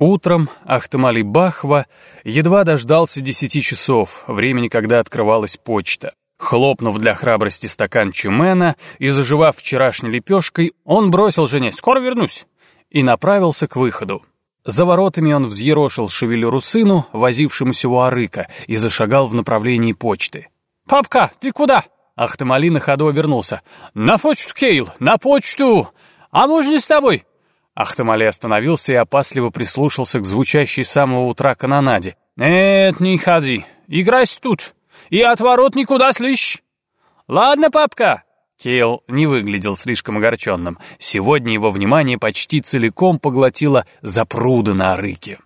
Утром Ахтамали Бахва едва дождался десяти часов, времени, когда открывалась почта. Хлопнув для храбрости стакан чумена и заживав вчерашней лепешкой, он бросил жене «Скоро вернусь!» и направился к выходу. За воротами он взъерошил шевелюру сыну, возившемуся у арыка, и зашагал в направлении почты. «Папка, ты куда?» Ахтамали на ходу обернулся. «На почту, Кейл, на почту! А можно с тобой?» Ахтамали остановился и опасливо прислушался к звучащей с самого утра канонаде. «Нет, не ходи, играйся тут, и от ворот никуда, слышь!» «Ладно, папка!» Кейл не выглядел слишком огорченным. Сегодня его внимание почти целиком поглотило запруда на рыке.